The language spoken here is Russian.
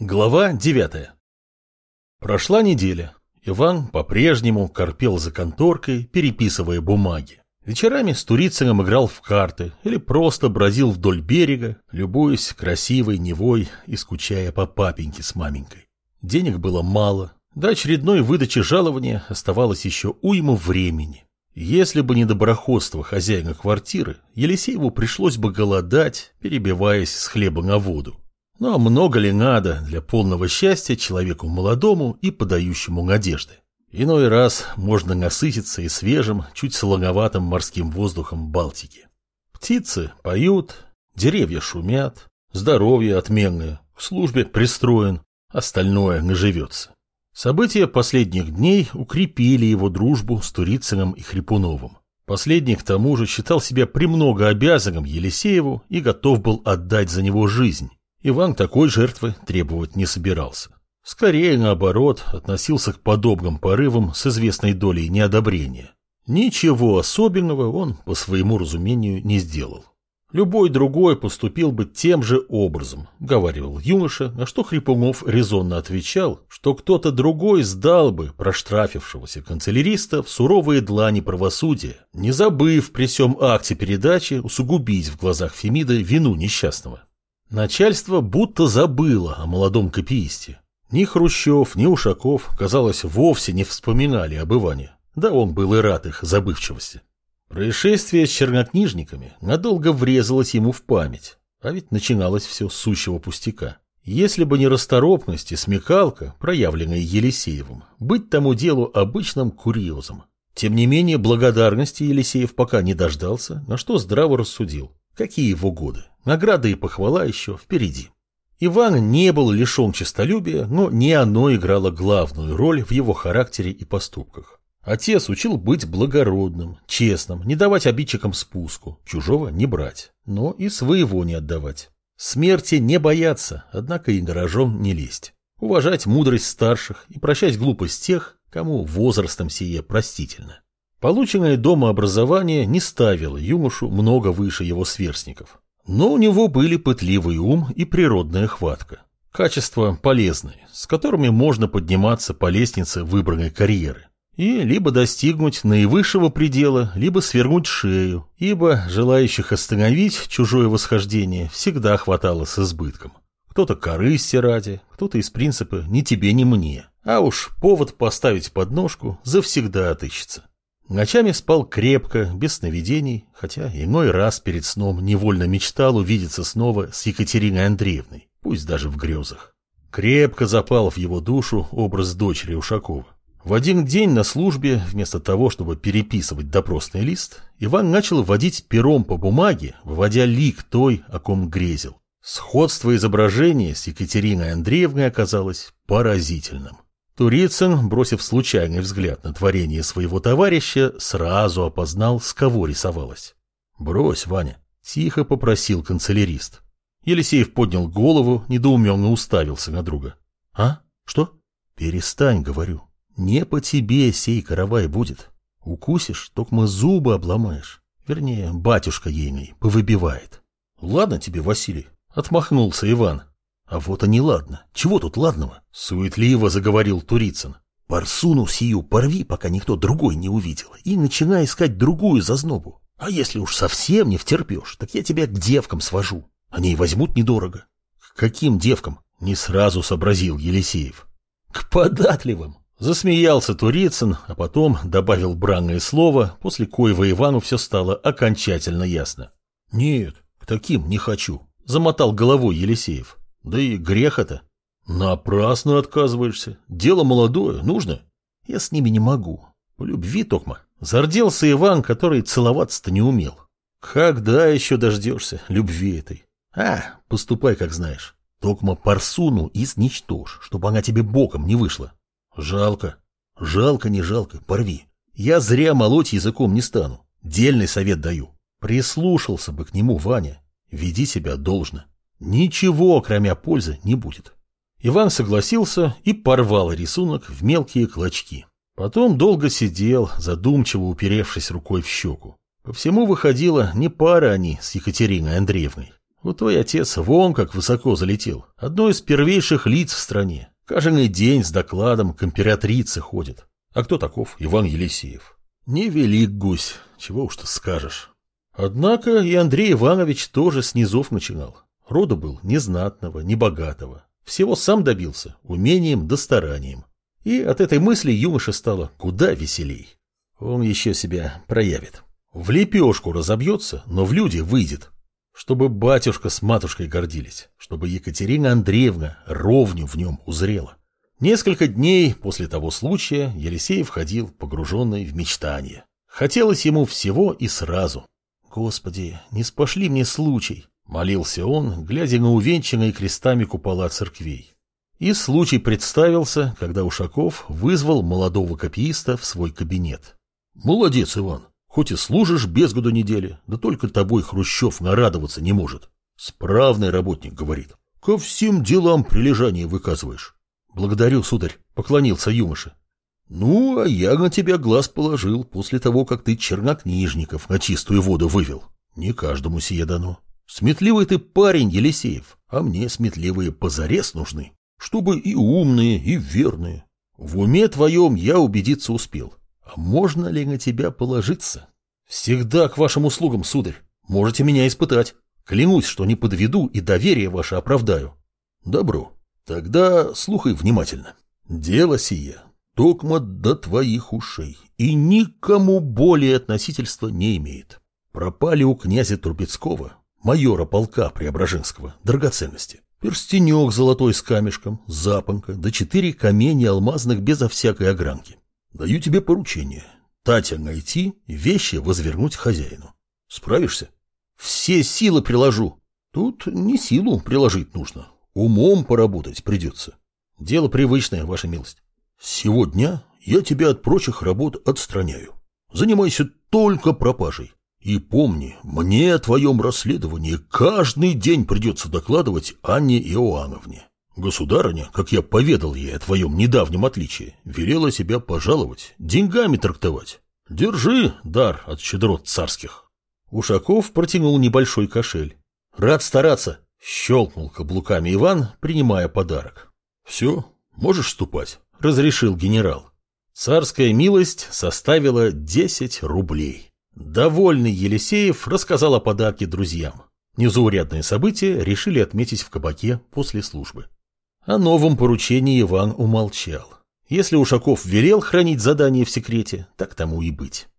Глава девятая. Прошла неделя. Иван по-прежнему корпел за конторкой, переписывая бумаги. Вечерами с Турицыным играл в карты или просто бродил вдоль берега, любуясь красивой Невой и скучая по папеньке с маменькой. Денег было мало, до очередной выдачи жалования оставалось еще уйму времени. Если бы не доброходство хозяина квартиры, Елисееву пришлось бы голодать, перебиваясь с хлеба на воду. Но много ли надо для полного счастья человеку молодому и подающему надежды? Иной раз можно насытиться и свежим, чуть солоноватым морским воздухом Балтики. Птицы поют, деревья шумят, здоровье отменное, в службе пристроен, остальное наживется. События последних дней укрепили его дружбу с Турицыным и Хрипуновым. Последний, к тому же, считал себя премного обязанным Елисееву и готов был отдать за него жизнь. Иван такой жертвы требовать не собирался. Скорее, наоборот, относился к подобным порывам с известной долей неодобрения. Ничего особенного он, по своему разумению, не сделал. Любой другой поступил бы тем же образом, говаривал юноша, на что Хрипунов резонно отвечал, что кто-то другой сдал бы проштрафившегося канцеляриста в суровые длани правосудия, не забыв при всем акте передачи усугубить в глазах Фемида вину несчастного. Начальство будто забыло о молодом копиисте. Ни Хрущев, ни Ушаков, казалось, вовсе не вспоминали об Иване. Да он был и рад их забывчивости. Происшествие с чернокнижниками надолго врезалось ему в память. А ведь начиналось все с сущего пустяка. Если бы не расторопность и смекалка, проявленные Елисеевым, быть тому делу обычным курьезом. Тем не менее, благодарности Елисеев пока не дождался, на что здраво рассудил. Какие его годы? Награда и похвала еще впереди. Иван не был лишен честолюбия, но не оно играло главную роль в его характере и поступках. Отец учил быть благородным, честным, не давать обидчикам спуску, чужого не брать, но и своего не отдавать. Смерти не бояться, однако и гаражом не лезть. Уважать мудрость старших и прощать глупость тех, кому возрастом сие простительно. Полученное дома образование не ставило юношу много выше его сверстников. Но у него были пытливый ум и природная хватка. Качества полезные, с которыми можно подниматься по лестнице выбранной карьеры. И либо достигнуть наивысшего предела, либо свернуть шею, ибо желающих остановить чужое восхождение всегда хватало с избытком. Кто-то корысти ради, кто-то из принципа «ни тебе, ни мне». А уж повод поставить подножку завсегда отыщется. Ночами спал крепко, без сновидений, хотя иной раз перед сном невольно мечтал увидеться снова с Екатериной Андреевной, пусть даже в грезах. Крепко запал в его душу образ дочери Ушакова. В один день на службе, вместо того, чтобы переписывать допросный лист, Иван начал водить пером по бумаге, выводя лик той, о ком грезил. Сходство изображения с Екатериной Андреевной оказалось поразительным. Турицын, бросив случайный взгляд на творение своего товарища, сразу опознал, с кого рисовалось. «Брось, Ваня», — тихо попросил канцелярист. Елисеев поднял голову, недоуменно уставился на друга. «А? Что?» «Перестань, — говорю. Не по тебе сей каравай будет. Укусишь, только мы зубы обломаешь. Вернее, батюшка ейный повыбивает». «Ладно тебе, Василий», — отмахнулся Иван. А вот и не ладно. Чего тут ладного? Суетливо заговорил Турицын. Парсуну сию порви, пока никто другой не увидел, и начинай искать другую зазнобу. А если уж совсем не втерпешь, так я тебя к девкам свожу. Они и возьмут недорого. К каким девкам? Не сразу сообразил Елисеев. К податливым. Засмеялся Турицын, а потом добавил бранное слово, после коего Ивану все стало окончательно ясно. Нет, к таким не хочу. Замотал головой Елисеев. Да и грех это. Напрасно отказываешься. Дело молодое, нужно. Я с ними не могу. По любви, Токма. Зарделся Иван, который целоваться-то не умел. Когда еще дождешься любви этой? А, поступай, как знаешь. Токма Парсуну изничтожь, чтобы она тебе боком не вышла. Жалко. Жалко, не жалко, порви. Я зря молоть языком не стану. Дельный совет даю. Прислушался бы к нему, Ваня. Веди себя должно. Ничего, кроме пользы, не будет. Иван согласился и порвал рисунок в мелкие клочки. Потом долго сидел, задумчиво уперевшись рукой в щеку. По всему выходило, не пара они с Екатериной Андреевной. Вот твой отец вон как высоко залетел. Одно из первейших лиц в стране. Каждый день с докладом к императрице ходит. А кто таков? Иван Елисеев. Не велик гусь, чего уж ты скажешь. Однако и Андрей Иванович тоже с низов начинал. Рода был незнатного, небогатого. Всего сам добился, умением да старанием. И от этой мысли юноше стало куда веселей. Он еще себя проявит. В лепешку разобьется, но в люди выйдет. Чтобы батюшка с матушкой гордились, чтобы Екатерина Андреевна ровню в нем узрела. Несколько дней после того случая Елисеев ходил погруженный в мечтание. Хотелось ему всего и сразу. «Господи, не спошли мне случай!» — молился он, глядя на увенчанные крестами купола церквей. И случай представился, когда Ушаков вызвал молодого копииста в свой кабинет. «Молодец, Иван, хоть и служишь без году недели, да только тобой Хрущев нарадоваться не может. Справный работник, говорит. Ко всем делам прилежание выказываешь. Благодарю, сударь, поклонился юноша. Ну, а я на тебя глаз положил после того, как ты чернокнижников на чистую воду вывел. Не каждому сие дано. Сметливый ты парень, Елисеев, а мне сметливые позарез нужны чтобы и умные, и верные. В уме твоем я убедиться успел. А можно ли на тебя положиться? Всегда к вашим услугам, сударь. Можете меня испытать. Клянусь, что не подведу и доверие ваше оправдаю. Добро. Тогда слухай внимательно. Дело сие токмо до твоих ушей и никому более относительства не имеет. Пропали у князя Трубецкого, майора полка Преображенского, драгоценности. Перстенек золотой с камешком, запонка, да четыре каменья алмазных безо всякой огранки. Даю тебе поручение. Татя найти, вещи возвернуть хозяину. Справишься? Все силы приложу. Тут не силу приложить нужно. Умом поработать придется. Дело привычное, ваша милость. Сегодня я тебя от прочих работ отстраняю. Занимайся только пропажей. И помни, мне о твоем расследовании каждый день придется докладывать Анне Иоанновне. Государыня, как я поведал ей о твоем недавнем отличии, велела себя пожаловать, деньгами трактовать. Держи дар от щедрот царских. Ушаков протянул небольшой кошель. Рад стараться, щелкнул каблуками Иван, принимая подарок. Все, можешь ступать, разрешил генерал. Царская милость составила десять рублей. Довольный Елисеев рассказал о подарке друзьям. Незаурядные события решили отметить в кабаке после службы. О новом поручении Иван умолчал. Если Ушаков велел хранить задание в секрете, так тому и быть.